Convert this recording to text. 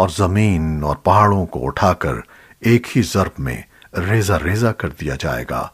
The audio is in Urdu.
اور زمین اور پہاڑوں کو اٹھا کر ایک ہی ضرب میں ریزہ ریزہ کر دیا جائے گا۔